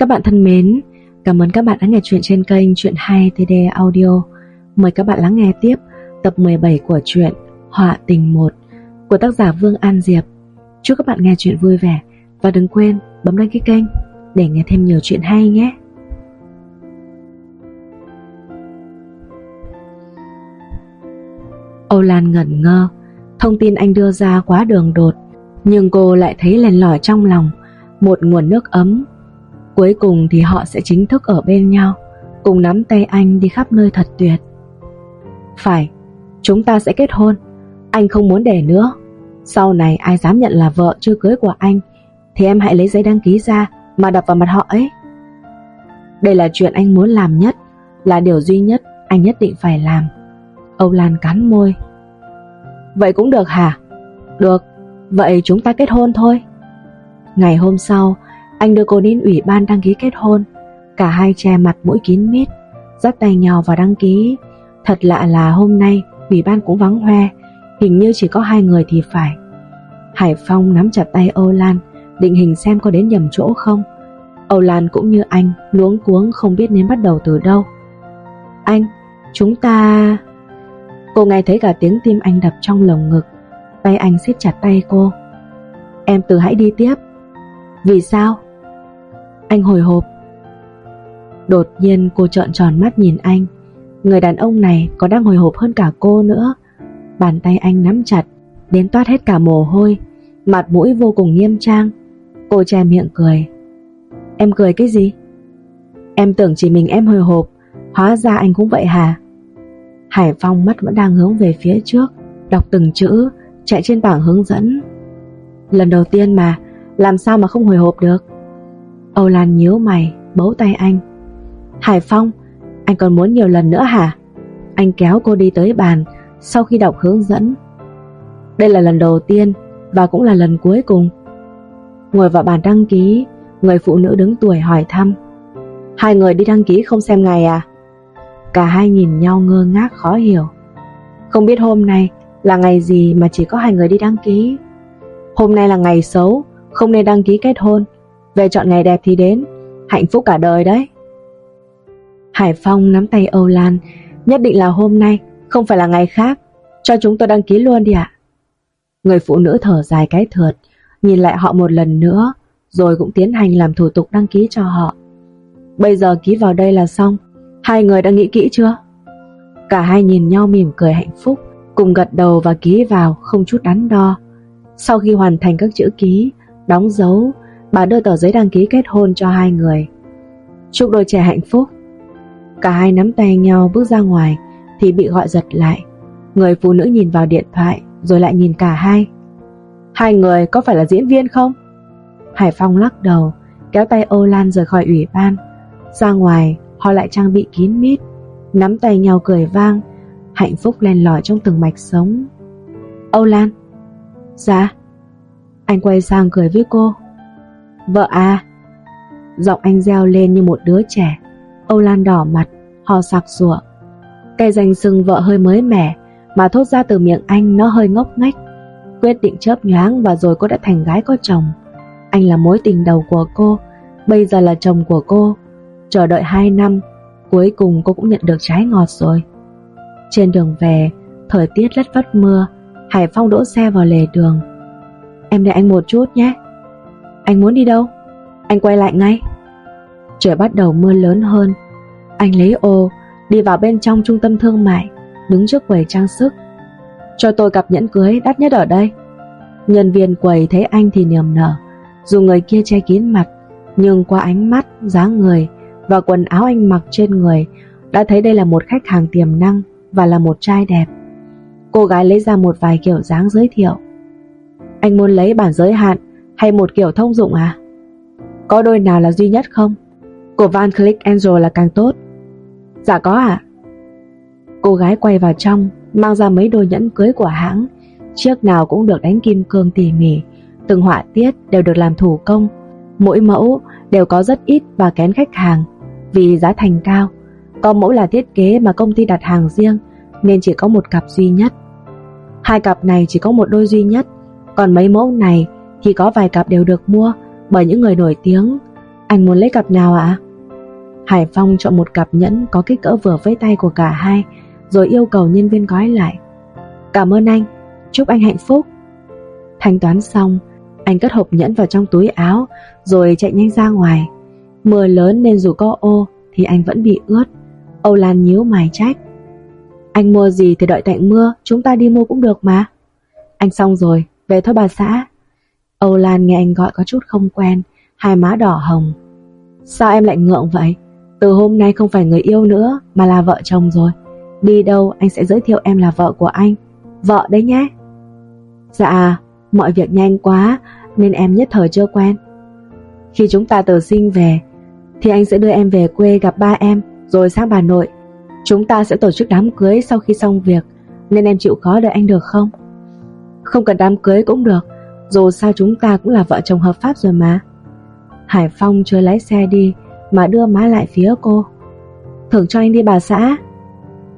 Các bạn thân mến, cảm ơn các bạn đã nghe chuyện trên kênh Chuyện 2 TD Audio. Mời các bạn lắng nghe tiếp tập 17 của truyện Họa tình 1 của tác giả Vương An Diệp. Chúc các bạn nghe chuyện vui vẻ và đừng quên bấm đăng ký kênh để nghe thêm nhiều chuyện hay nhé. Âu Lan ngẩn ngơ, thông tin anh đưa ra quá đường đột, nhưng cô lại thấy len lỏi trong lòng, một nguồn nước ấm. Cuối cùng thì họ sẽ chính thức ở bên nhau, cùng nắm tay anh đi khắp nơi thật tuyệt. Phải, chúng ta sẽ kết hôn, anh không muốn để nữa. Sau này ai dám nhận là vợ chưa cưới của anh, thì em hãy lấy giấy đăng ký ra mà đập vào mặt họ ấy. Đây là chuyện anh muốn làm nhất, là điều duy nhất anh nhất định phải làm. Âu Lan cắn môi. Vậy cũng được hả? Được, vậy chúng ta kết hôn thôi. Ngày hôm sau, anh đưa cô đến ủy ban đăng ký kết hôn. Cả hai che mặt mũi kín mít, dắt tay nhau vào đăng ký. Thật lạ là hôm nay ủy ban cũng vắng hoe, hình như chỉ có hai người thì phải. Hải Phong nắm chặt tay Âu Lan, định hình xem có đến nhầm chỗ không. Âu Lan cũng như anh, luống cuống không biết nên bắt đầu từ đâu. Anh, chúng ta... Cô nghe thấy cả tiếng tim anh đập trong lồng ngực Tay anh siết chặt tay cô Em từ hãy đi tiếp Vì sao? Anh hồi hộp. Đột nhiên cô trợn tròn mắt nhìn anh. Người đàn ông này có đang hồi hộp hơn cả cô nữa. Bàn tay anh nắm chặt, Đến toát hết cả mồ hôi. Mặt mũi vô cùng nghiêm trang. Cô che miệng cười. Em cười cái gì? Em tưởng chỉ mình em hồi hộp. Hóa ra anh cũng vậy hả? Hải Phong mắt vẫn đang hướng về phía trước, Đọc từng chữ, Chạy trên bảng hướng dẫn. Lần đầu tiên mà, Làm sao mà không hồi hộp được? Âu Lan nhíu mày, Bấu tay anh. Hải Phong, Anh còn muốn nhiều lần nữa hả? Anh kéo cô đi tới bàn Sau khi đọc hướng dẫn. Đây là lần đầu tiên Và cũng là lần cuối cùng. Ngồi vào bàn đăng ký, Người phụ nữ đứng tuổi hỏi thăm. Hai người đi đăng ký không xem ngày à? Cả hai nhìn nhau ngơ ngác khó hiểu. Không biết hôm nay là ngày gì mà chỉ có hai người đi đăng ký. Hôm nay là ngày xấu, Không nên đăng ký kết hôn. Về chọn ngày đẹp thì đến. Hạnh phúc cả đời đấy. Hải Phong nắm tay Âu Lan. Nhất định là hôm nay Không phải là ngày khác. Cho chúng tôi đăng ký luôn đi ạ. Người phụ nữ thở dài cái thượt Nhìn lại họ một lần nữa Rồi cũng tiến hành làm thủ tục đăng ký cho họ. Bây giờ ký vào đây là xong. Hai người đã nghĩ kỹ chưa? Cả hai nhìn nhau mỉm cười hạnh phúc, cùng gật đầu và ký vào không chút đắn đo. Sau khi hoàn thành các chữ ký, đóng dấu, bà đưa tờ giấy đăng ký kết hôn cho hai người. Chúc đôi trẻ hạnh phúc. Cả hai nắm tay nhau bước ra ngoài thì bị gọi giật lại. Người phụ nữ nhìn vào điện thoại rồi lại nhìn cả hai. Hai người có phải là diễn viên không? Hải Phong lắc đầu, kéo tay Ô Lan rời khỏi ủy ban. Ra ngoài, họ lại trang bị kín mít, nắm tay nhau cười vang, hạnh phúc len lỏi trong từng mạch sống. Âu Lan Dạ Anh quay sang cười với cô Vợ à Giọng anh reo lên như một đứa trẻ. Âu Lan đỏ mặt hò sặc sụa. Cái danh sưng vợ hơi mới mẻ, Mà thốt ra từ miệng anh nó hơi ngốc nghếch. Quyết định chớp nhoáng Và rồi cô đã thành gái có chồng. Anh là mối tình đầu của cô, Bây giờ là chồng của cô. Chờ đợi 2 năm, Cuối cùng cô cũng nhận được trái ngọt rồi. Trên đường về, Thời tiết lất vất mưa, Hải Phong đỗ xe vào lề đường. Em đợi anh một chút nhé. Anh muốn đi đâu? Anh quay lại ngay. Trời bắt đầu mưa lớn hơn. Anh lấy ô Đi vào bên trong trung tâm thương mại Đứng trước quầy trang sức. Cho tôi cặp nhẫn cưới đắt nhất ở đây. Nhân viên quầy thấy anh thì niềm nở Dù người kia che kín mặt Nhưng qua ánh mắt, dáng người và quần áo anh mặc trên người đã thấy đây là một khách hàng tiềm năng và là một trai đẹp. Cô gái lấy ra một vài kiểu dáng giới thiệu. Anh muốn lấy bản giới hạn hay một kiểu thông dụng à? Có đôi nào là duy nhất không? Của Van Cleek Angel là càng tốt. Dạ có ạ. À? Cô gái quay vào trong, mang ra mấy đôi nhẫn cưới của hãng. Chiếc nào cũng được đánh kim cương tỉ mỉ, từng họa tiết đều được làm thủ công. Mỗi mẫu đều có rất ít và kén khách hàng vì giá thành cao. Có mẫu là thiết kế mà công ty đặt hàng riêng nên chỉ có một cặp duy nhất. Hai cặp này chỉ có một đôi duy nhất, còn mấy mẫu này thì có vài cặp đều được mua bởi những người nổi tiếng. Anh muốn lấy cặp nào ạ? Hải Phong chọn một cặp nhẫn có kích cỡ vừa với tay của cả hai, rồi yêu cầu nhân viên gói lại. Cảm ơn anh, chúc anh hạnh phúc. Thanh toán xong, anh cất hộp nhẫn vào trong túi áo, rồi chạy nhanh ra ngoài. Mưa lớn nên dù có ô thì anh vẫn bị ướt. Âu Lan nhíu mày trách. Anh mua gì thì đợi tạnh mưa, chúng ta đi mua cũng được mà. Anh xong rồi, về thôi bà xã. Âu Lan nghe anh gọi có chút không quen, hai má đỏ hồng. Sao em lại ngượng vậy? Từ hôm nay không phải người yêu nữa mà là vợ chồng rồi. Đi đâu anh sẽ giới thiệu em là vợ của anh. Vợ đấy nhé. Dạ, mọi việc nhanh quá nên em nhất thời chưa quen. Khi chúng ta từ sinh về thì anh sẽ đưa em về quê gặp ba em rồi sang bà Nội. Chúng ta sẽ tổ chức đám cưới sau khi xong việc nên em chịu khó đợi anh được không? Không cần đám cưới cũng được dù sao chúng ta cũng là vợ chồng hợp pháp rồi mà. Hải Phong chưa lái xe đi mà đưa má lại phía cô. Thưởng cho anh đi bà xã.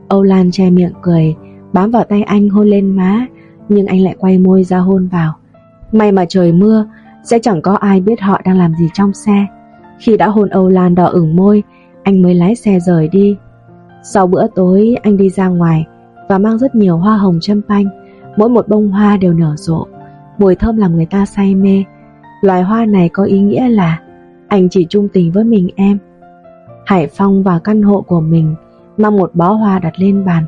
Âu Lan che miệng cười, bám vào tay anh hôn lên má, nhưng anh lại quay môi ra hôn vào. May mà trời mưa, sẽ chẳng có ai biết họ đang làm gì trong xe. Khi đã hôn Âu Lan đỏ ửng môi, anh mới lái xe rời đi. Sau bữa tối, anh đi ra ngoài và mang rất nhiều hoa hồng châm panh. Mỗi một bông hoa đều nở rộ, mùi thơm làm người ta say mê. Loài hoa này có ý nghĩa là anh chỉ trung tình với mình em. Hải Phong vào căn hộ của mình, mang một bó hoa đặt lên bàn.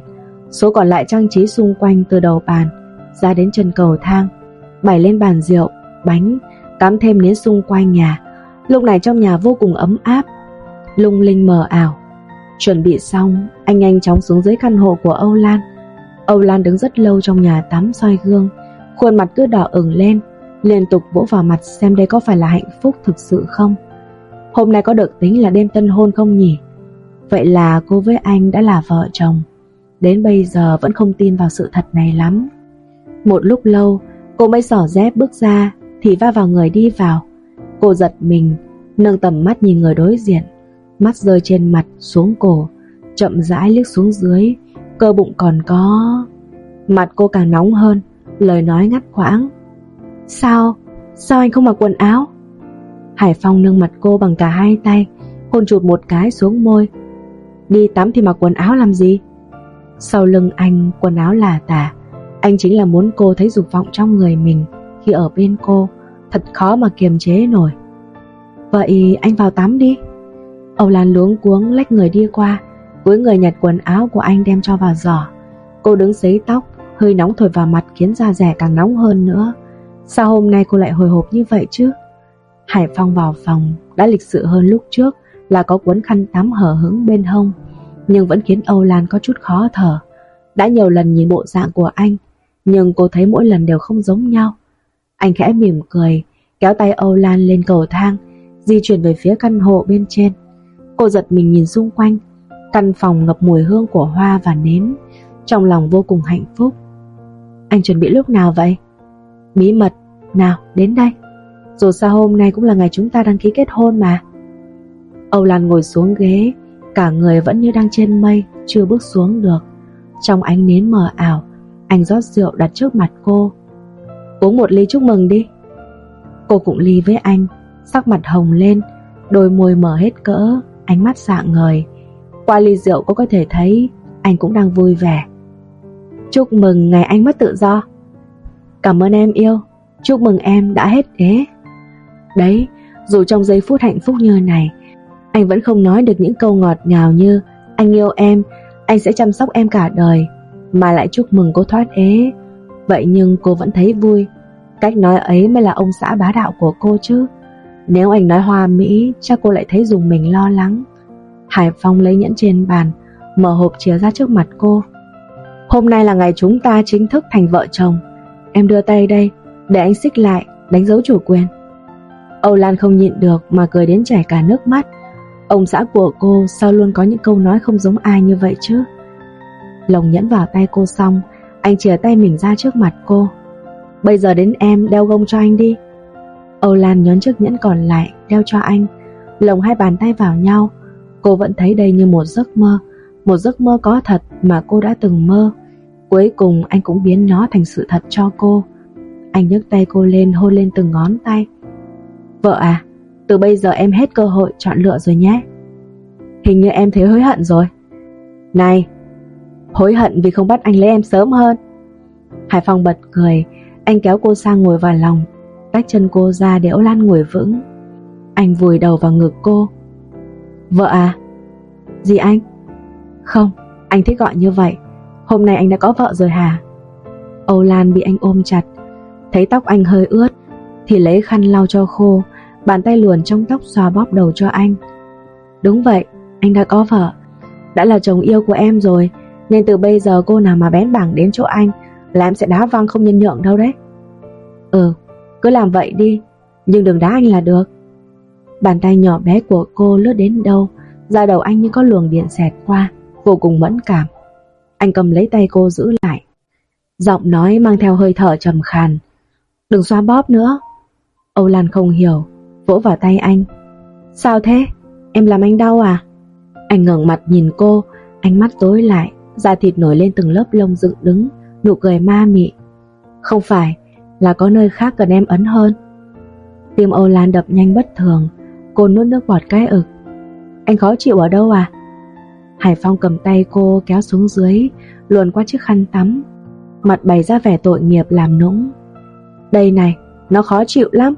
Số còn lại trang trí xung quanh từ đầu bàn ra đến chân cầu thang, bày lên bàn rượu, bánh, cắm thêm nến xung quanh nhà. Lúc này trong nhà vô cùng ấm áp, lung linh mờ ảo. Chuẩn bị xong, anh nhanh chóng xuống dưới căn hộ của Âu Lan. Âu Lan đứng rất lâu trong nhà tắm soi gương, khuôn mặt cứ đỏ ửng lên, liên tục vỗ vào mặt xem đây có phải là hạnh phúc thực sự không. Hôm nay có được tính là đêm tân hôn không nhỉ? Vậy là cô với anh đã là vợ chồng. Đến bây giờ vẫn không tin vào sự thật này lắm. Một lúc lâu, cô mới sỏ dép bước ra thì va vào người đi vào. Cô giật mình, nâng tầm mắt nhìn người đối diện. Mắt rơi trên mặt xuống cổ, chậm rãi liếc xuống dưới, cơ bụng còn có... Mặt cô càng nóng hơn, lời nói ngắt quãng. Sao? Sao anh không mặc quần áo? Hải Phong nâng mặt cô bằng cả hai tay, hôn chụt một cái xuống môi. Đi tắm thì mặc quần áo làm gì? Sau lưng anh quần áo là tả, anh chính là muốn cô thấy dục vọng trong người mình khi ở bên cô, thật khó mà kiềm chế nổi. Vậy anh vào tắm đi. Âu Lan luống cuống lách người đi qua, cuối người nhặt quần áo của anh đem cho vào giỏ. Cô đứng sấy tóc, hơi nóng thổi vào mặt khiến da rẻ càng nóng hơn nữa. Sao hôm nay cô lại hồi hộp như vậy chứ? Hải Phong vào phòng đã lịch sự hơn lúc trước là có cuốn khăn tắm hở hứng bên hông, nhưng vẫn khiến Âu Lan có chút khó thở. Đã nhiều lần nhìn bộ dạng của anh, nhưng cô thấy mỗi lần đều không giống nhau. Anh khẽ mỉm cười, kéo tay Âu Lan lên cầu thang, di chuyển về phía căn hộ bên trên. Cô giật mình nhìn xung quanh, căn phòng ngập mùi hương của hoa và nến, trong lòng vô cùng hạnh phúc. Anh chuẩn bị lúc nào vậy? Bí mật, nào đến đây. Dù sao hôm nay cũng là ngày chúng ta đăng ký kết hôn mà. Âu Lan ngồi xuống ghế Cả người vẫn như đang trên mây Chưa bước xuống được. Trong ánh nến mờ ảo Anh rót rượu đặt trước mặt cô. Uống một ly chúc mừng đi. Cô cũng ly với anh Sắc mặt hồng lên Đôi môi mở hết cỡ Ánh mắt dạng ngời. Qua ly rượu cô có thể thấy Anh cũng đang vui vẻ. Chúc mừng ngày anh mất tự do Cảm ơn em yêu Chúc mừng em đã hết ế Đấy, dù trong giây phút hạnh phúc như này, anh vẫn không nói được những câu ngọt ngào như anh yêu em, anh sẽ chăm sóc em cả đời, mà lại chúc mừng cô thoát ế. Vậy nhưng cô vẫn thấy vui, cách nói ấy mới là ông xã bá đạo của cô chứ. Nếu anh nói hoa mỹ, chắc cô lại thấy dùng mình lo lắng. Hải Phong lấy nhẫn trên bàn, mở hộp chìa ra trước mặt cô. Hôm nay là ngày chúng ta chính thức thành vợ chồng. Em đưa tay đây, để anh xích lại, đánh dấu chủ quyền. Âu Lan không nhịn được mà cười đến chảy cả nước mắt. Ông xã của cô sao luôn có những câu nói không giống ai như vậy chứ? Lồng nhẫn vào tay cô xong, anh chìa tay mình ra trước mặt cô. Bây giờ đến em đeo gông cho anh đi. Âu Lan nhón chiếc nhẫn còn lại đeo cho anh. Lồng hai bàn tay vào nhau, cô vẫn thấy đây như một giấc mơ, một giấc mơ có thật mà cô đã từng mơ. Cuối cùng anh cũng biến nó thành sự thật cho cô. Anh nhấc tay cô lên hôn lên từng ngón tay. Vợ à, Từ bây giờ em hết cơ hội chọn lựa rồi nhé. Hình như em thấy hối hận rồi. Này Hối hận vì không bắt anh lấy em sớm hơn. Hải Phong bật cười Anh kéo cô sang ngồi vào lòng Tách chân cô ra để Âu Lan ngồi vững. Anh vùi đầu vào ngực cô. Vợ à Gì anh? Không, anh thích gọi như vậy. Hôm nay anh đã có vợ rồi hả? Âu Lan bị anh ôm chặt Thấy tóc anh hơi ướt Thì lấy khăn lau cho khô Bàn tay luồn trong tóc xoa bóp đầu cho anh. Đúng vậy, anh đã có vợ Đã là chồng yêu của em rồi Nên từ bây giờ cô nào mà bén bảng đến chỗ anh Là em sẽ đá văng không nhân nhượng đâu đấy. Ừ, cứ làm vậy đi Nhưng đừng đá anh là được. Bàn tay nhỏ bé của cô lướt đến đâu Da đầu anh như có luồng điện xẹt qua Vô cùng mẫn cảm. Anh cầm lấy tay cô giữ lại. Giọng nói mang theo hơi thở trầm khàn. Đừng xoa bóp nữa. Âu Lan không hiểu, Vỗ vào tay anh. Sao thế? Em làm anh đau à? Anh ngẩng mặt nhìn cô, Ánh mắt tối lại, Da thịt nổi lên từng lớp lông dựng đứng, Nụ cười ma mị. Không phải, là có nơi khác cần em ấn hơn. Tim Âu Lan đập nhanh bất thường, Cô nuốt nước bọt cái ực. Anh khó chịu ở đâu à? Hải Phong cầm tay cô kéo xuống dưới Luồn qua chiếc khăn tắm Mặt bày ra vẻ tội nghiệp làm nũng. Đây này, nó khó chịu lắm.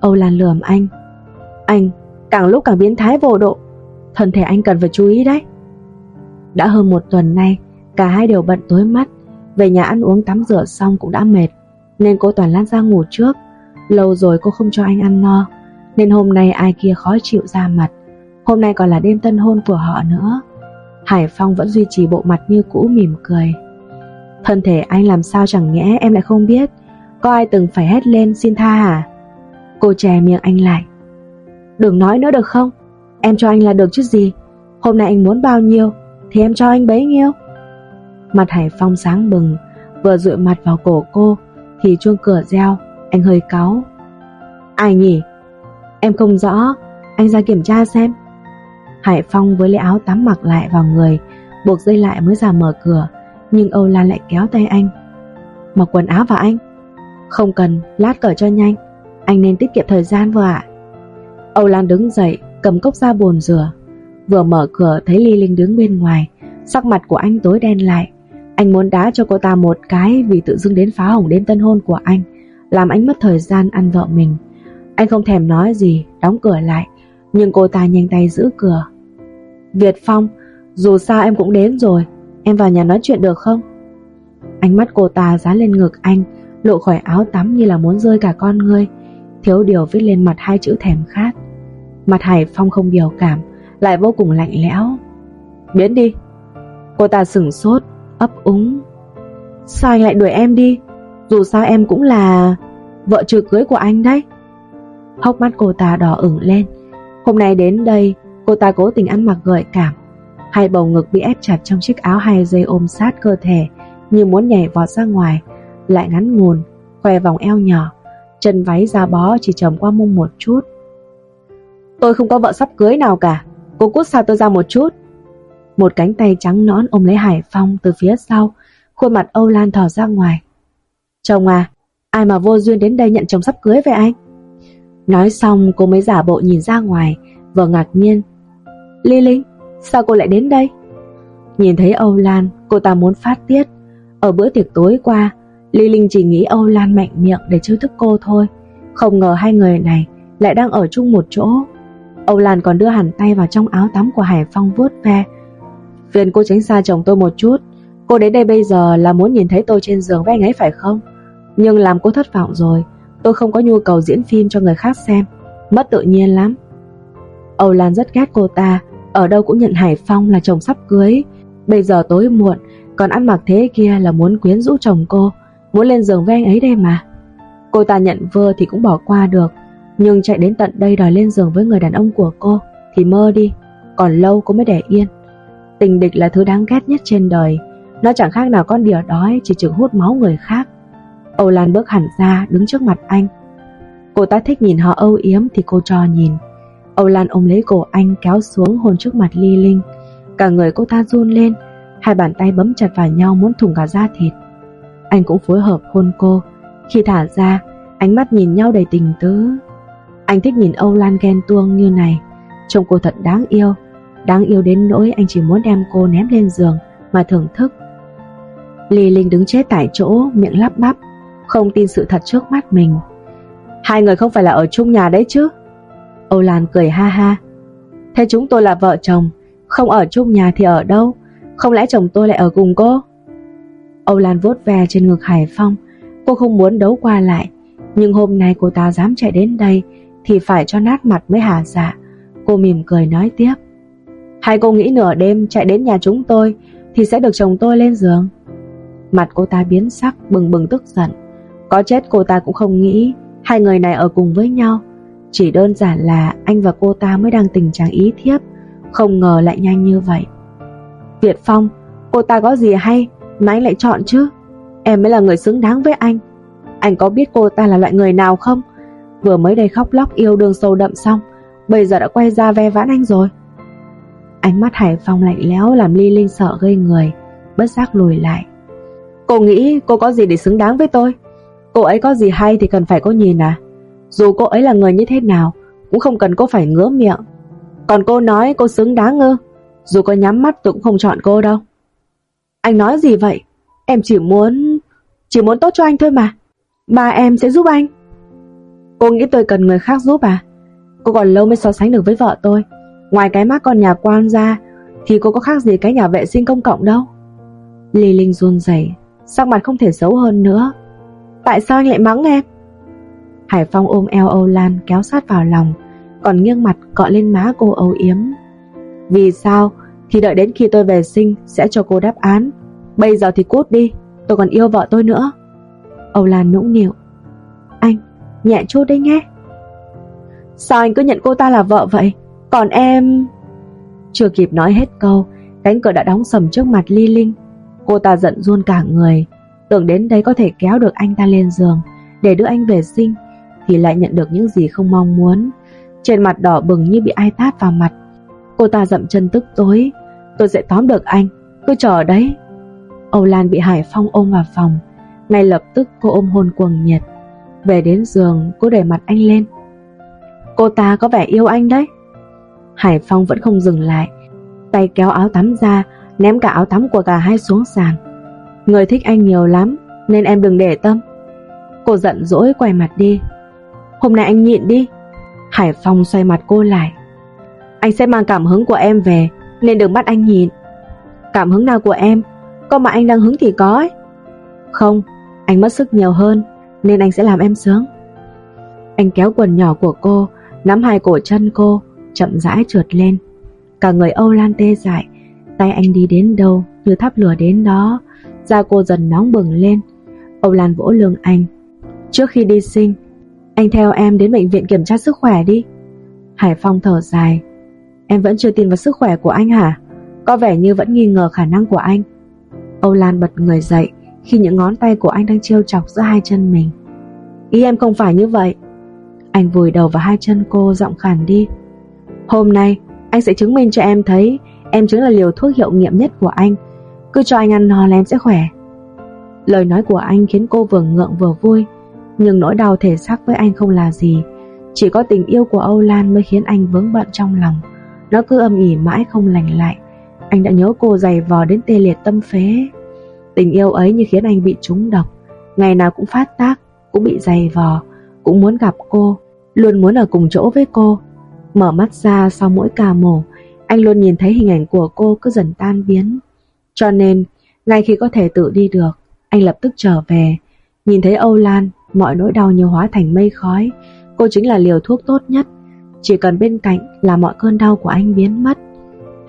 Âu Lan lườm anh. Anh càng lúc càng biến thái vô độ. Thân thể anh cần phải chú ý đấy. Đã hơn một tuần nay Cả hai đều bận tối mắt. Về nhà ăn uống tắm rửa xong cũng đã mệt Nên cô toàn lan ra ngủ trước. Lâu rồi cô không cho anh ăn no Nên hôm nay ai kia khó chịu ra mặt. Hôm nay còn là đêm tân hôn của họ nữa. Hải Phong vẫn duy trì bộ mặt như cũ mỉm cười. Thân thể anh làm sao chẳng nhẽ em lại không biết. Có ai từng phải hét lên, xin tha hả? Cô chè miệng anh lại. Đừng nói nữa được không? Em cho anh là được chứ gì? Hôm nay anh muốn bao nhiêu, Thì em cho anh bấy nhiêu. Mặt Hải Phong sáng bừng, Vừa dụi mặt vào cổ cô, Thì chuông cửa reo, Anh hơi cáu. Ai nhỉ? Em không rõ, Anh ra kiểm tra xem. Hải Phong với lấy áo tắm mặc lại vào người Buộc dây lại mới ra mở cửa Nhưng Âu Lan lại kéo tay anh. Mặc quần áo vào anh. Không cần, lát cởi cho nhanh. Anh nên tiết kiệm thời gian vừa ạ. Âu Lan đứng dậy Cầm cốc ra bồn rửa. Vừa mở cửa thấy Ly Linh đứng bên ngoài Sắc mặt của anh tối đen lại. Anh muốn đá cho cô ta một cái Vì tự dưng đến phá hỏng đêm tân hôn của anh Làm anh mất thời gian ăn vợ mình. Anh không thèm nói gì Đóng cửa lại Nhưng cô ta nhanh tay giữ cửa. Việt Phong Dù sao em cũng đến rồi Em vào nhà nói chuyện được không? Ánh mắt cô ta dán lên ngực anh Lộ khỏi áo tắm như là muốn rơi cả con ngươi Thiếu điều viết lên mặt hai chữ thèm khát. Mặt Hải Phong không biểu cảm Lại vô cùng lạnh lẽo. Biến đi. Cô ta sửng sốt, ấp úng. Sao anh lại đuổi em đi? Dù sao em cũng là Vợ trừ cưới của anh đấy. Hốc mắt cô ta đỏ ửng lên. Hôm nay đến đây Cô ta cố tình ăn mặc gợi cảm. Hai bầu ngực bị ép chặt trong chiếc áo hai dây ôm sát cơ thể, Như muốn nhảy vọt ra ngoài, Lại ngắn nguồn Khoe vòng eo nhỏ, Chân váy da bó chỉ trầm qua mông một chút. Tôi không có vợ sắp cưới nào cả, Cô cút xa tôi ra một chút. Một cánh tay trắng nõn ôm lấy Hải Phong từ phía sau, Khuôn mặt Âu Lan thò ra ngoài. Chồng à Ai mà vô duyên đến đây nhận chồng sắp cưới vậy anh? Nói xong, cô mới giả bộ nhìn ra ngoài, Vừa ngạc nhiên Ly Linh, Sao cô lại đến đây? Nhìn thấy Âu Lan, Cô ta muốn phát tiết. Ở bữa tiệc tối qua Ly Linh chỉ nghĩ Âu Lan mạnh miệng để trêu thức cô thôi. Không ngờ hai người này Lại đang ở chung một chỗ. Âu Lan còn đưa hẳn tay vào trong áo tắm của Hải Phong vuốt ve. Phiền cô tránh xa chồng tôi một chút. Cô đến đây bây giờ là muốn nhìn thấy tôi trên giường với anh ấy phải không? Nhưng làm cô thất vọng rồi. Tôi không có nhu cầu diễn phim cho người khác xem. Mất tự nhiên lắm. Âu Lan rất ghét cô ta. Ở đâu cũng nhận Hải Phong là chồng sắp cưới. Bây giờ tối muộn, Còn ăn mặc thế kia là muốn quyến rũ chồng cô, Muốn lên giường với anh ấy đây mà. Cô ta nhận vơ thì cũng bỏ qua được, Nhưng chạy đến tận đây đòi lên giường với người đàn ông của cô Thì mơ đi, Còn lâu cô mới để yên. Tình địch là thứ đáng ghét nhất trên đời, Nó chẳng khác nào con đỉa đói Chỉ chừng hút máu người khác. Âu Lan bước hẳn ra đứng trước mặt anh. Cô ta thích nhìn họ âu yếm Thì cô cho nhìn. Âu Lan ôm lấy cổ anh kéo xuống hôn trước mặt Ly Linh Cả người cô ta run lên, Hai bàn tay bấm chặt vào nhau muốn thủng cả da thịt. Anh cũng phối hợp hôn cô. Khi thả ra, Ánh mắt nhìn nhau đầy tình tứ. Anh thích nhìn Âu Lan ghen tuông như này. Trông cô thật đáng yêu. Đáng yêu đến nỗi anh chỉ muốn đem cô ném lên giường Mà thưởng thức. Lì Linh đứng chết tại chỗ, Miệng lắp bắp, Không tin sự thật trước mắt mình. Hai người không phải là ở chung nhà đấy chứ? Âu Lan cười ha ha. Thế chúng tôi là vợ chồng, Không ở chung nhà thì ở đâu? Không lẽ chồng tôi lại ở cùng cô? Âu Lan vuốt ve trên ngực Hải Phong. Cô không muốn đấu qua lại, Nhưng hôm nay cô ta dám chạy đến đây Thì phải cho nát mặt mới hả dạ? Cô mỉm cười nói tiếp. Hay cô nghĩ nửa đêm chạy đến nhà chúng tôi Thì sẽ được chồng tôi lên giường. Mặt cô ta biến sắc, bừng bừng tức giận. Có chết cô ta cũng không nghĩ Hai người này ở cùng với nhau. Chỉ đơn giản là anh và cô ta mới đang tình trạng ý thiếp, Không ngờ lại nhanh như vậy. Việt Phong, Cô ta có gì hay Mà anh lại chọn chứ? Em mới là người xứng đáng với anh. Anh có biết cô ta là loại người nào không? Vừa mới đây khóc lóc yêu đương sâu đậm xong, Bây giờ đã quay ra ve vãn anh rồi. Ánh mắt Hải Phong lạnh lẽo Làm Ly Linh sợ gây người, Bất giác lùi lại. Cô nghĩ cô có gì để xứng đáng với tôi? Cô ấy có gì hay thì cần phải có nhìn à? Dù cô ấy là người như thế nào, Cũng không cần cô phải ngứa miệng. Còn cô nói cô xứng đáng ngơ Dù có nhắm mắt tôi cũng không chọn cô đâu. Anh nói gì vậy? Em chỉ muốn Chỉ muốn tốt cho anh thôi mà. Ba em sẽ giúp anh. Cô nghĩ tôi cần người khác giúp à? Cô còn lâu mới so sánh được với vợ tôi. Ngoài cái mắt con nhà quan ra, Thì cô có khác gì cái nhà vệ sinh công cộng đâu? Lì Linh run rẩy, Sắc mặt không thể xấu hơn nữa. Tại sao anh lại mắng em? Hải Phong ôm eo Âu Lan kéo sát vào lòng, Còn nghiêng mặt cọ lên má cô âu yếm. Vì sao? Thì đợi đến khi tôi về sinh Sẽ cho cô đáp án. Bây giờ thì cút đi, Tôi còn yêu vợ tôi nữa. Âu Lan nũng nịu. Anh, nhẹ chút đấy nhé. Sao anh cứ nhận cô ta là vợ vậy? Còn em? Chưa kịp nói hết câu, Cánh cửa đã đóng sầm trước mặt Ly Linh. Cô ta giận run cả người. Tưởng đến đây có thể kéo được anh ta lên giường, Để đưa anh về sinh. Thì lại nhận được những gì không mong muốn. Trên mặt đỏ bừng như bị ai tát vào mặt. Cô ta dậm chân tức tối. Tôi sẽ tóm được anh. Cứ chờ đấy. Âu Lan bị Hải Phong ôm vào phòng. Ngay lập tức cô ôm hôn cuồng nhiệt. Về đến giường, cô để mặt anh lên. Cô ta có vẻ yêu anh đấy. Hải Phong vẫn không dừng lại. Tay kéo áo tắm ra, Ném cả áo tắm của cả hai xuống sàn. Người thích anh nhiều lắm, Nên em đừng để tâm. Cô giận dỗi quay mặt đi. Hôm nay anh nhịn đi. Hải Phong xoay mặt cô lại. Anh sẽ mang cảm hứng của em về Nên đừng bắt anh nhịn. Cảm hứng nào của em? Có mà anh đang hứng thì có ấy. Không, anh mất sức nhiều hơn Nên anh sẽ làm em sướng. Anh kéo quần nhỏ của cô Nắm hai cổ chân cô Chậm rãi trượt lên. Cả người Âu Lan tê dại Tay anh đi đến đâu Như thắp lửa đến đó. Da cô dần nóng bừng lên. Âu Lan vỗ lưng anh. Trước khi đi sinh anh theo em đến bệnh viện kiểm tra sức khỏe đi. Hải Phong thở dài. Em vẫn chưa tin vào sức khỏe của anh hả? Có vẻ như vẫn nghi ngờ khả năng của anh. Âu Lan bật người dậy Khi những ngón tay của anh đang trêu chọc giữa hai chân mình. Ý em không phải như vậy. Anh vùi đầu vào hai chân cô giọng khàn đi. Hôm nay, anh sẽ chứng minh cho em thấy Em chính là liều thuốc hiệu nghiệm nhất của anh. Cứ cho anh ăn no là em sẽ khỏe. Lời nói của anh khiến cô vừa ngượng vừa vui. Nhưng nỗi đau thể xác với anh không là gì. Chỉ có tình yêu của Âu Lan mới khiến anh vướng bận trong lòng. Nó cứ âm ỉ mãi không lành lại. Anh đã nhớ cô dày vò đến tê liệt tâm phế. Tình yêu ấy như khiến anh bị trúng độc. Ngày nào cũng phát tác, Cũng bị dày vò, Cũng muốn gặp cô, Luôn muốn ở cùng chỗ với cô. Mở mắt ra sau mỗi ca mổ, Anh luôn nhìn thấy hình ảnh của cô cứ dần tan biến. Cho nên, Ngay khi có thể tự đi được, Anh lập tức trở về, Nhìn thấy Âu Lan Mọi nỗi đau như hóa thành mây khói. Cô chính là liều thuốc tốt nhất. Chỉ cần bên cạnh là mọi cơn đau của anh biến mất.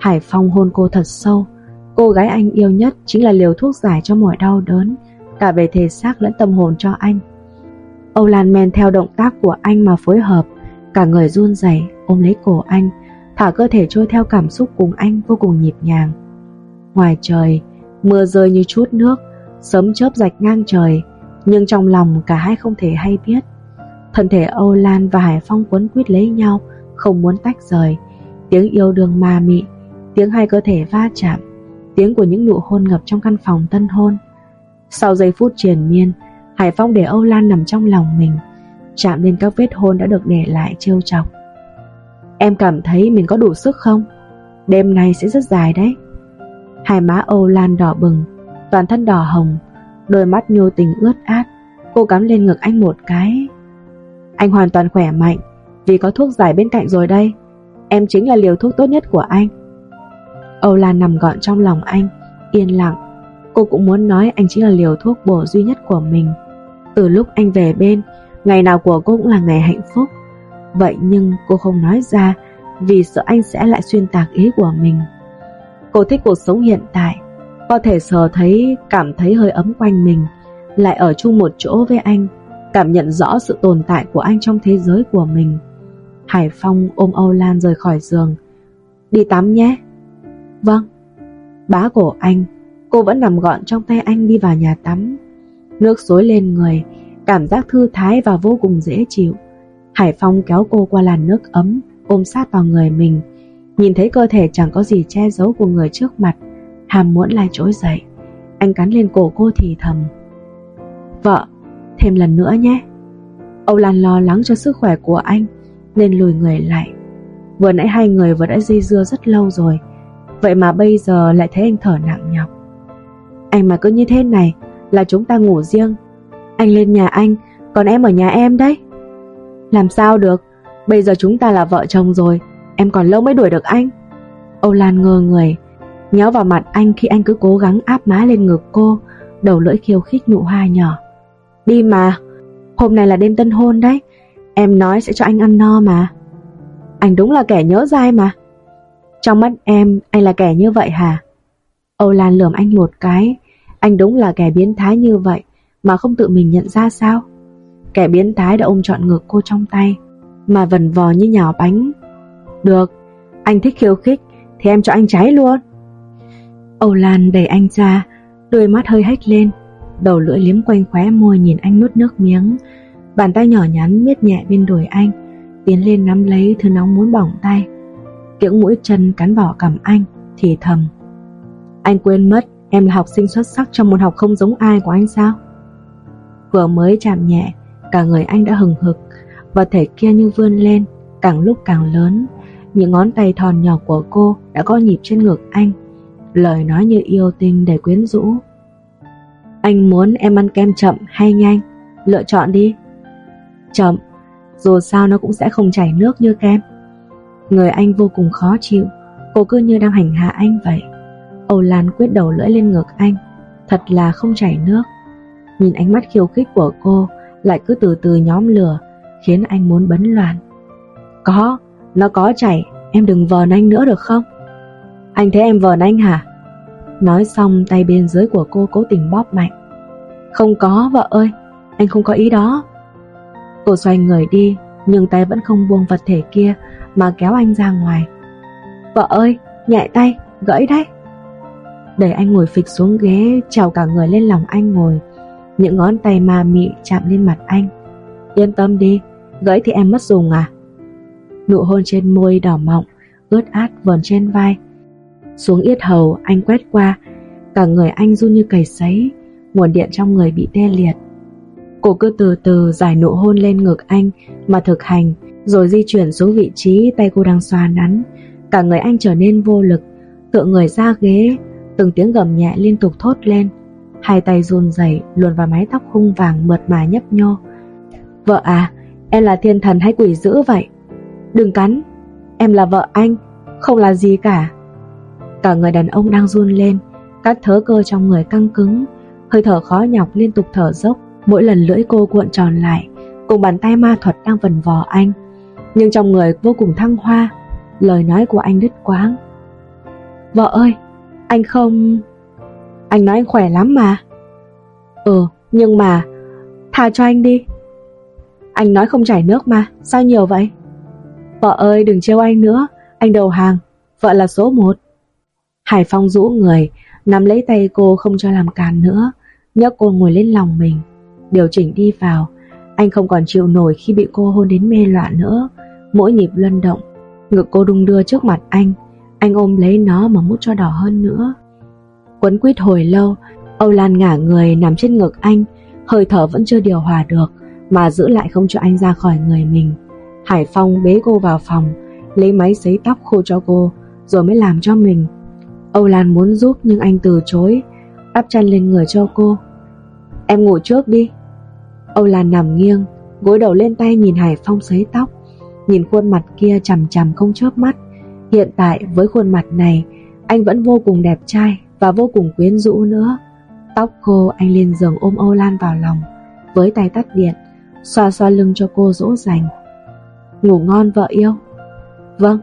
Hải Phong hôn cô thật sâu. Cô gái anh yêu nhất chính là liều thuốc giải cho mọi đau đớn, Cả về thể xác lẫn tâm hồn cho anh. Âu Lan men theo động tác của anh mà phối hợp, Cả người run rẩy, ôm lấy cổ anh, Thả cơ thể trôi theo cảm xúc cùng anh vô cùng nhịp nhàng. Ngoài trời, Mưa rơi như chút nước, Sấm chớp rạch ngang trời nhưng trong lòng cả hai không thể hay biết Thân thể Âu Lan và Hải Phong quấn quýt lấy nhau Không muốn tách rời Tiếng yêu đương ma mị Tiếng hai cơ thể va chạm Tiếng của những nụ hôn ngập trong căn phòng tân hôn Sau giây phút triền miên Hải Phong để Âu Lan nằm trong lòng mình chạm lên các vết hôn đã được để lại trêu chọc. Em cảm thấy mình có đủ sức không? Đêm nay sẽ rất dài đấy. Hai má Âu Lan đỏ bừng, toàn thân đỏ hồng, đôi mắt nhô tình ướt át. Cô cắm lên ngực anh một cái. Anh hoàn toàn khỏe mạnh, vì có thuốc giải bên cạnh rồi đây. Em chính là liều thuốc tốt nhất của anh. Âu Lan nằm gọn trong lòng anh, yên lặng. Cô cũng muốn nói anh chính là liều thuốc bổ duy nhất của mình. Từ lúc anh về bên, ngày nào của cô cũng là ngày hạnh phúc. Vậy nhưng cô không nói ra vì sợ anh sẽ lại xuyên tạc ý của mình. Cô thích cuộc sống hiện tại, có thể sờ thấy, cảm thấy hơi ấm quanh mình, lại ở chung một chỗ với anh, cảm nhận rõ sự tồn tại của anh trong thế giới của mình. Hải Phong ôm Âu Lan rời khỏi giường. Đi tắm nhé. Vâng. Bá cổ anh, cô vẫn nằm gọn trong tay anh đi vào nhà tắm. Nước xối lên người, cảm giác thư thái và vô cùng dễ chịu. Hải Phong kéo cô qua làn nước ấm, ôm sát vào người mình. Nhìn thấy cơ thể chẳng có gì che giấu của người trước mặt, hàm muốn lại trỗi dậy. Anh cắn lên cổ cô thì thầm. Vợ, thêm lần nữa nhé. Âu Lan lo lắng cho sức khỏe của anh, nên lùi người lại. Vừa nãy hai người vừa đã dây dưa rất lâu rồi, vậy mà bây giờ lại thấy anh thở nặng nhọc. Anh mà cứ như thế này là chúng ta ngủ riêng. Anh lên nhà anh, còn em ở nhà em đấy. Làm sao được, bây giờ chúng ta là vợ chồng rồi, em còn lâu mới đuổi được anh. Âu Lan ngơ người, nhéo vào mặt anh khi anh cứ cố gắng áp má lên ngực cô, đầu lưỡi khiêu khích nụ hoa nhỏ. Đi mà, hôm nay là đêm tân hôn đấy, em nói sẽ cho anh ăn no mà. Anh đúng là kẻ nhớ dai mà. Trong mắt em, anh là kẻ như vậy hả? Âu Lan lườm anh một cái, anh đúng là kẻ biến thái như vậy mà không tự mình nhận ra sao? Kẻ biến thái đã ôm trọn ngực cô trong tay, mà vần vò như nhào bánh. Được, anh thích khiêu khích, thì em cho anh cháy luôn. Âu Lan đẩy anh ra, đôi mắt hơi hách lên, đầu lưỡi liếm quanh khóe môi nhìn anh nuốt nước miếng. Bàn tay nhỏ nhắn miết nhẹ bên đùi anh, tiến lên nắm lấy thứ nóng muốn bỏng tay. Kiễng mũi chân cắn vào cầm anh, thì thầm. Anh quên mất em là học sinh xuất sắc trong môn học không giống ai của anh sao? Vừa mới chạm nhẹ, cả người anh đã hừng hực, và thể kia như vươn lên, càng lúc càng lớn. Những ngón tay thòn nhỏ của cô đã có nhịp trên ngực anh, lời nói như yêu tinh để quyến rũ. Anh muốn em ăn kem chậm hay nhanh, lựa chọn đi. Chậm, dù sao nó cũng sẽ không chảy nước như kem. Người anh vô cùng khó chịu, cô cứ như đang hành hạ anh vậy. Âu Lan quyết đầu lưỡi lên ngực anh, thật là không chảy nước. Nhìn ánh mắt khiêu khích của cô lại cứ từ từ nhóm lửa, khiến anh muốn bấn loạn. Có, nó có chảy, em đừng vờn anh nữa được không? Anh thấy em vờn anh hả? Nói xong tay bên dưới của cô cố tình bóp mạnh. Không có vợ ơi, anh không có ý đó. Cô xoay người đi, nhưng tay vẫn không buông vật thể kia mà kéo anh ra ngoài. Vợ ơi, nhẹ tay, gãy đấy. Đẩy anh ngồi phịch xuống ghế, trào cả người lên lòng anh ngồi. Những ngón tay ma mị chạm lên mặt anh. Yên tâm đi, gãy thì em mất dùng à? Nụ hôn trên môi đỏ mọng, ướt át vờn trên vai. Xuống yết hầu, anh quét qua, cả người anh run như cầy sấy, nguồn điện trong người bị tê liệt. Cô cứ từ từ giải nụ hôn lên ngực anh mà thực hành, rồi di chuyển xuống vị trí tay cô đang xoa nắn. Cả người anh trở nên vô lực, tựa người ra ghế, từng tiếng gầm nhẹ liên tục thốt lên. Hai tay run rẩy luồn vào mái tóc hung vàng mượt mà nhấp nhô. Vợ à, em là thiên thần hay quỷ dữ vậy? Đừng cắn, em là vợ anh, không là gì cả. Cả người đàn ông đang run lên, các thớ cơ trong người căng cứng, hơi thở khó nhọc liên tục thở dốc, mỗi lần lưỡi cô cuộn tròn lại, cùng bàn tay ma thuật đang vần vò anh. Nhưng trong người vô cùng thăng hoa, lời nói của anh đứt quáng. Vợ ơi, anh không... Anh nói anh khỏe lắm mà. Ừ, nhưng mà... Tha cho anh đi. Anh nói không chảy nước mà, sao nhiều vậy? Vợ ơi đừng trêu anh nữa, anh đầu hàng, vợ là số một. Hải Phong rũ người, nắm lấy tay cô không cho làm càn nữa, nhấc cô ngồi lên lòng mình, điều chỉnh đi vào. Anh không còn chịu nổi khi bị cô hôn đến mê loạn nữa, mỗi nhịp luân động, ngực cô đung đưa trước mặt anh, anh ôm lấy nó mà mút cho đỏ hơn nữa. Quấn quýt hồi lâu, Âu Lan ngả người nằm trên ngực anh, hơi thở vẫn chưa điều hòa được, mà giữ lại không cho anh ra khỏi người mình. Hải Phong bế cô vào phòng, lấy máy sấy tóc khô cho cô, rồi mới làm cho mình. Âu Lan muốn giúp nhưng anh từ chối, đắp chăn lên người cho cô. Em ngủ trước đi. Âu Lan nằm nghiêng, gối đầu lên tay nhìn Hải Phong sấy tóc, nhìn khuôn mặt kia chằm chằm không chớp mắt. Hiện tại với khuôn mặt này, anh vẫn vô cùng đẹp trai và vô cùng quyến rũ nữa. Tóc khô anh lên giường ôm Âu Lan vào lòng, với tay tắt điện, xoa xoa lưng cho cô dỗ dành. Ngủ ngon vợ yêu. Vâng.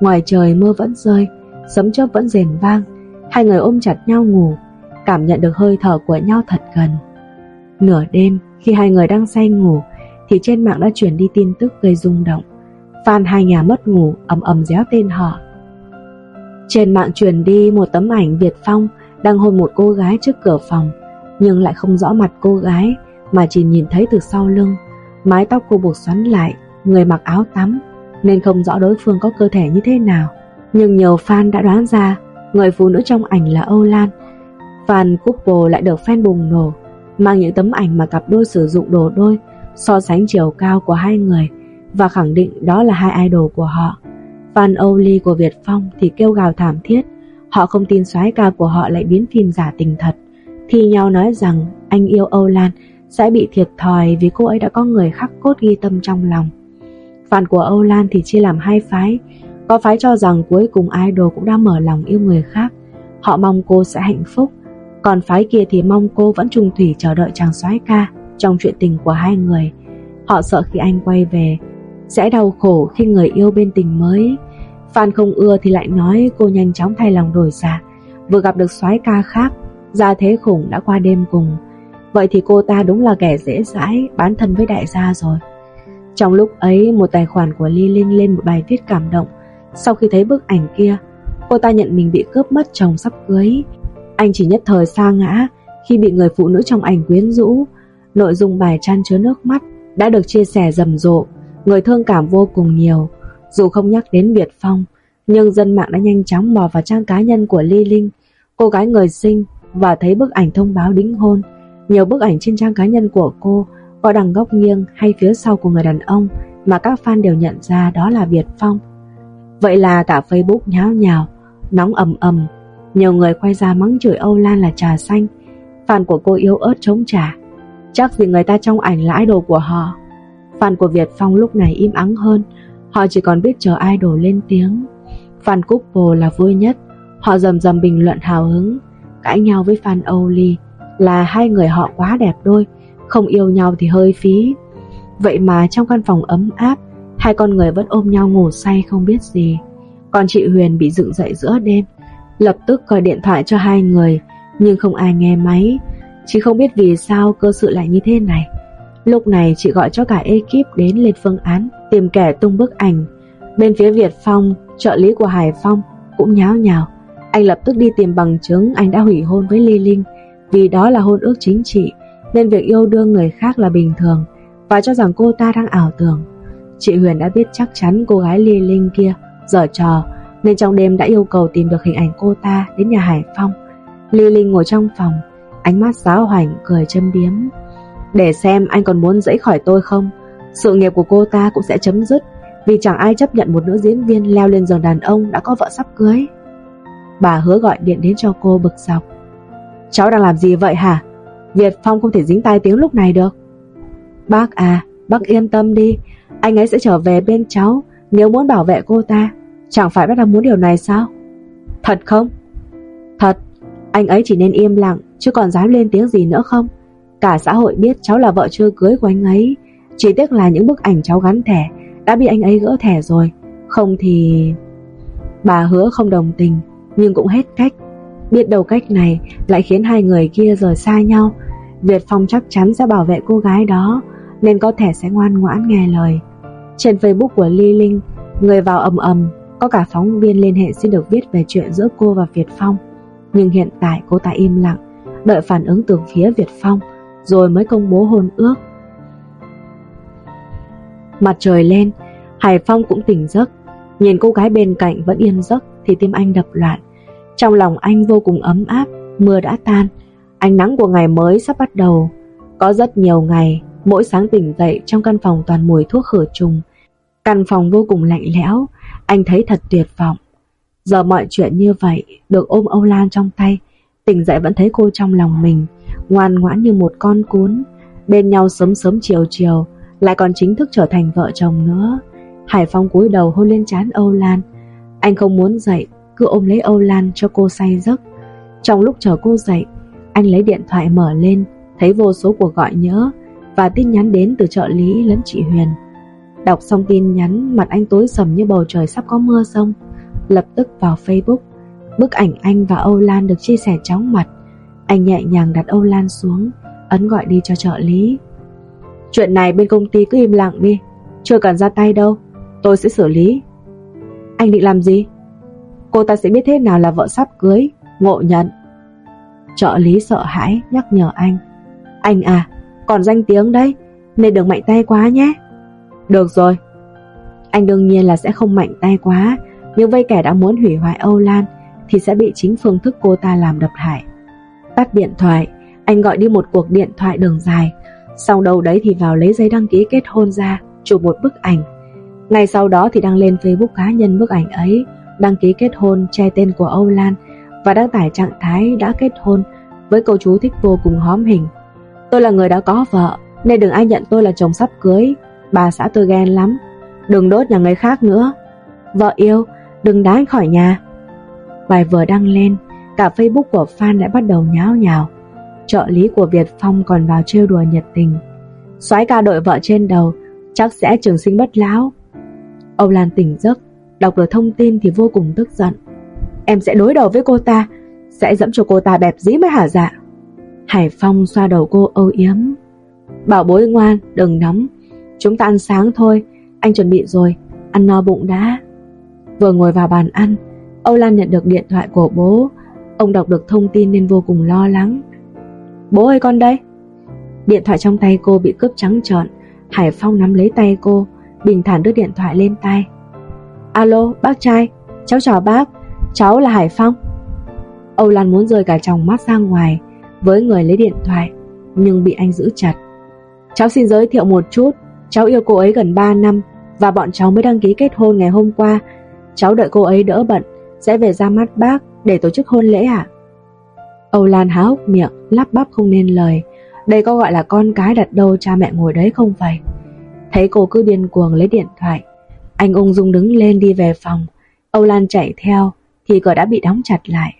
Ngoài trời mưa vẫn rơi, sấm chớp vẫn rền vang, hai người ôm chặt nhau ngủ, cảm nhận được hơi thở của nhau thật gần. Nửa đêm, khi hai người đang say ngủ, thì trên mạng đã chuyển đi tin tức gây rung động. Fan hai nhà mất ngủ ầm ầm réo tên họ. Trên mạng truyền đi một tấm ảnh Việt Phong đang hôn một cô gái trước cửa phòng, nhưng lại không rõ mặt cô gái mà chỉ nhìn thấy từ sau lưng. Mái tóc cô buộc xoắn lại, người mặc áo tắm, nên không rõ đối phương có cơ thể như thế nào. Nhưng nhiều fan đã đoán ra người phụ nữ trong ảnh là Âu Lan. Fan couple lại được fan bùng nổ, mang những tấm ảnh mà cặp đôi sử dụng đồ đôi, so sánh chiều cao của hai người và khẳng định đó là hai idol của họ. Fan Âu Ly của Việt Phong thì kêu gào thảm thiết, họ không tin soái ca của họ lại biến phim giả tình thật, thi nhau nói rằng anh yêu Âu Lan sẽ bị thiệt thòi vì cô ấy đã có người khắc cốt ghi tâm trong lòng. Fan của Âu Lan thì chia làm hai phái, có phái cho rằng cuối cùng idol cũng đã mở lòng yêu người khác, họ mong cô sẽ hạnh phúc, còn phái kia thì mong cô vẫn trung thủy chờ đợi chàng soái ca trong chuyện tình của hai người. Họ sợ khi anh quay về sẽ đau khổ khi người yêu bên tình mới. Fan không ưa thì lại nói cô nhanh chóng thay lòng đổi dạ, vừa gặp được soái ca khác, gia thế khủng đã qua đêm cùng. Vậy thì cô ta đúng là kẻ dễ dãi, bán thân với đại gia rồi. Trong lúc ấy, một tài khoản của Ly Linh lên một bài viết cảm động. Sau khi thấy bức ảnh kia, cô ta nhận mình bị cướp mất chồng sắp cưới. Anh chỉ nhất thời sa ngã khi bị người phụ nữ trong ảnh quyến rũ. Nội dung bài chăn chứa nước mắt đã được chia sẻ rầm rộ, người thương cảm vô cùng nhiều. Dù không nhắc đến Việt Phong, nhưng dân mạng đã nhanh chóng mò vào trang cá nhân của Ly Linh, cô gái người sinh và thấy bức ảnh thông báo đính hôn. Nhiều bức ảnh trên trang cá nhân của cô có đằng góc nghiêng hay phía sau của người đàn ông mà các fan đều nhận ra đó là Việt Phong. Vậy là cả Facebook nháo nhào, nóng ầm ầm, nhiều người quay ra mắng chửi Âu Lan là trà xanh, fan của cô yếu ớt chống trả. Chắc vì người ta trong ảnh là idol của họ. Fan của Việt Phong lúc này im ắng hơn, họ chỉ còn biết chờ idol lên tiếng. Fan couple là vui nhất, họ dầm dầm bình luận hào hứng, cãi nhau với fan Âu Ly là hai người họ quá đẹp đôi, không yêu nhau thì hơi phí. Vậy mà trong căn phòng ấm áp, hai con người vẫn ôm nhau ngủ say không biết gì. Còn chị Huyền bị dựng dậy giữa đêm, lập tức gọi điện thoại cho hai người, nhưng không ai nghe máy. Chị không biết vì sao cơ sự lại như thế này. Lúc này chị gọi cho cả ekip đến lên phương án tìm kẻ tung bức ảnh. Bên phía Việt Phong, trợ lý của Hải Phong cũng nháo nhào. Anh lập tức đi tìm bằng chứng anh đã hủy hôn với Ly Linh vì đó là hôn ước chính trị nên việc yêu đương người khác là bình thường và cho rằng cô ta đang ảo tưởng. Chị Huyền đã biết chắc chắn cô gái Lê Linh kia dở trò nên trong đêm đã yêu cầu tìm được hình ảnh cô ta đến nhà Hải Phong. Lê Linh ngồi trong phòng, ánh mắt giáo hoành cười châm biếm. Để xem anh còn muốn dẫy khỏi tôi không? Sự nghiệp của cô ta cũng sẽ chấm dứt vì chẳng ai chấp nhận một nữ diễn viên leo lên giường đàn ông đã có vợ sắp cưới. Bà hứa gọi điện đến cho cô bực dọc. Cháu đang làm gì vậy hả? Việt Phong không thể dính tai tiếng lúc này được. Bác à, bác yên tâm đi, anh ấy sẽ trở về bên cháu nếu muốn bảo vệ cô ta. Chẳng phải bác đang muốn điều này sao? Thật không? Thật, anh ấy chỉ nên im lặng chứ còn dám lên tiếng gì nữa không? Cả xã hội biết cháu là vợ chưa cưới của anh ấy. Chỉ tiếc là những bức ảnh cháu gắn thẻ đã bị anh ấy gỡ thẻ rồi. Không thì... Bà hứa không đồng tình, nhưng cũng hết cách. Biết đầu cách này lại khiến hai người kia rời xa nhau Việt Phong chắc chắn sẽ bảo vệ cô gái đó Nên có thể sẽ ngoan ngoãn nghe lời trên Facebook của Ly Linh Người vào ầm ầm Có cả phóng viên liên hệ xin được viết về chuyện giữa cô và Việt Phong. Nhưng hiện tại cô ta im lặng Đợi phản ứng từ phía Việt Phong Rồi mới công bố hôn ước. Mặt trời lên Hải Phong cũng tỉnh giấc. Nhìn cô gái bên cạnh vẫn yên giấc Thì tim anh đập loạn. Trong lòng anh vô cùng ấm áp, mưa đã tan, ánh nắng của ngày mới sắp bắt đầu. Có rất nhiều ngày Mỗi sáng tỉnh dậy trong căn phòng toàn mùi thuốc khử trùng. Căn phòng vô cùng lạnh lẽo. Anh thấy thật tuyệt vọng. Giờ mọi chuyện như vậy Được ôm Âu Lan trong tay, Tỉnh dậy vẫn thấy cô trong lòng mình, Ngoan ngoãn như một con cún Bên nhau sớm sớm chiều chiều, Lại còn chính thức trở thành vợ chồng nữa. Hải Phong cúi đầu hôn lên trán Âu Lan. Anh không muốn dậy, Cứ ôm lấy Âu Lan cho cô say giấc. Trong lúc chờ cô dậy, Anh lấy điện thoại mở lên, Thấy vô số cuộc gọi nhớ Và tin nhắn đến từ trợ lý lẫn chị Huyền. Đọc xong tin nhắn, Mặt anh tối sầm như bầu trời sắp có mưa rông Lập tức vào Facebook, Bức ảnh anh và Âu Lan được chia sẻ chóng mặt. Anh nhẹ nhàng đặt Âu Lan xuống, Ấn gọi đi cho trợ lý. Chuyện này bên công ty cứ im lặng đi, Chưa cần ra tay đâu, Tôi sẽ xử lý. Anh định làm gì? Cô ta sẽ biết thế nào là vợ sắp cưới, Ngộ nhận. Trợ lý sợ hãi, nhắc nhở anh. Anh à còn danh tiếng đấy, Nên đừng mạnh tay quá nhé. Được rồi. Anh đương nhiên là sẽ không mạnh tay quá, Nhưng vây kẻ đã muốn hủy hoại Âu Lan Thì sẽ bị chính phương thức cô ta làm đập hại. Tắt điện thoại, Anh gọi đi một cuộc điện thoại đường dài. Sau đầu đấy thì vào lấy giấy đăng ký kết hôn ra, Chụp một bức ảnh. Ngày sau đó thì đăng lên Facebook cá nhân bức ảnh ấy, Đăng ký kết hôn che tên của Âu Lan Và đăng tải trạng thái đã kết hôn Với câu chú thích vô cùng hóm hình. Tôi là người đã có vợ, Nên đừng ai nhận tôi là chồng sắp cưới. Bà xã tôi ghen lắm. Đừng đốt nhà người khác nữa. Vợ yêu, đừng đá anh khỏi nhà. Bài vừa đăng lên Cả Facebook của fan đã bắt đầu nháo nhào. Trợ lý của Việt Phong còn vào trêu đùa nhiệt tình. Soái ca đội vợ trên đầu Chắc sẽ trường sinh bất lão. Âu Lan tỉnh giấc Đọc được thông tin thì vô cùng tức giận. Em sẽ đối đầu với cô ta Sẽ dẫm cho cô ta bẹp dí mới hả dạ? Hải Phong xoa đầu cô âu yếm. Bảo bối ngoan đừng nóng. Chúng ta ăn sáng thôi. Anh chuẩn bị rồi. Ăn no bụng đã. Vừa ngồi vào bàn ăn, Âu Lan nhận được điện thoại của bố. Ông đọc được thông tin nên vô cùng lo lắng. Bố ơi, con đây. Điện thoại trong tay cô bị cướp trắng trợn. Hải Phong nắm lấy tay cô, Bình thản đưa điện thoại lên tay Alo, bác trai. Cháu chào bác. Cháu là Hải Phong. Âu Lan muốn rời cả chồng mắt ra ngoài Với người lấy điện thoại, Nhưng bị anh giữ chặt. Cháu xin giới thiệu một chút. Cháu yêu cô ấy gần 3 năm Và bọn cháu mới đăng ký kết hôn ngày hôm qua. Cháu đợi cô ấy đỡ bận, Sẽ về ra mắt bác để tổ chức hôn lễ ạ. Âu Lan há hốc miệng, Lắp bắp không nên lời. Đây có gọi là con cái đặt đâu cha mẹ ngồi đấy không vậy Thấy cô cứ điên cuồng lấy điện thoại, Anh ung dung đứng lên đi về phòng. Âu Lan chạy theo, Thì cửa đã bị đóng chặt lại.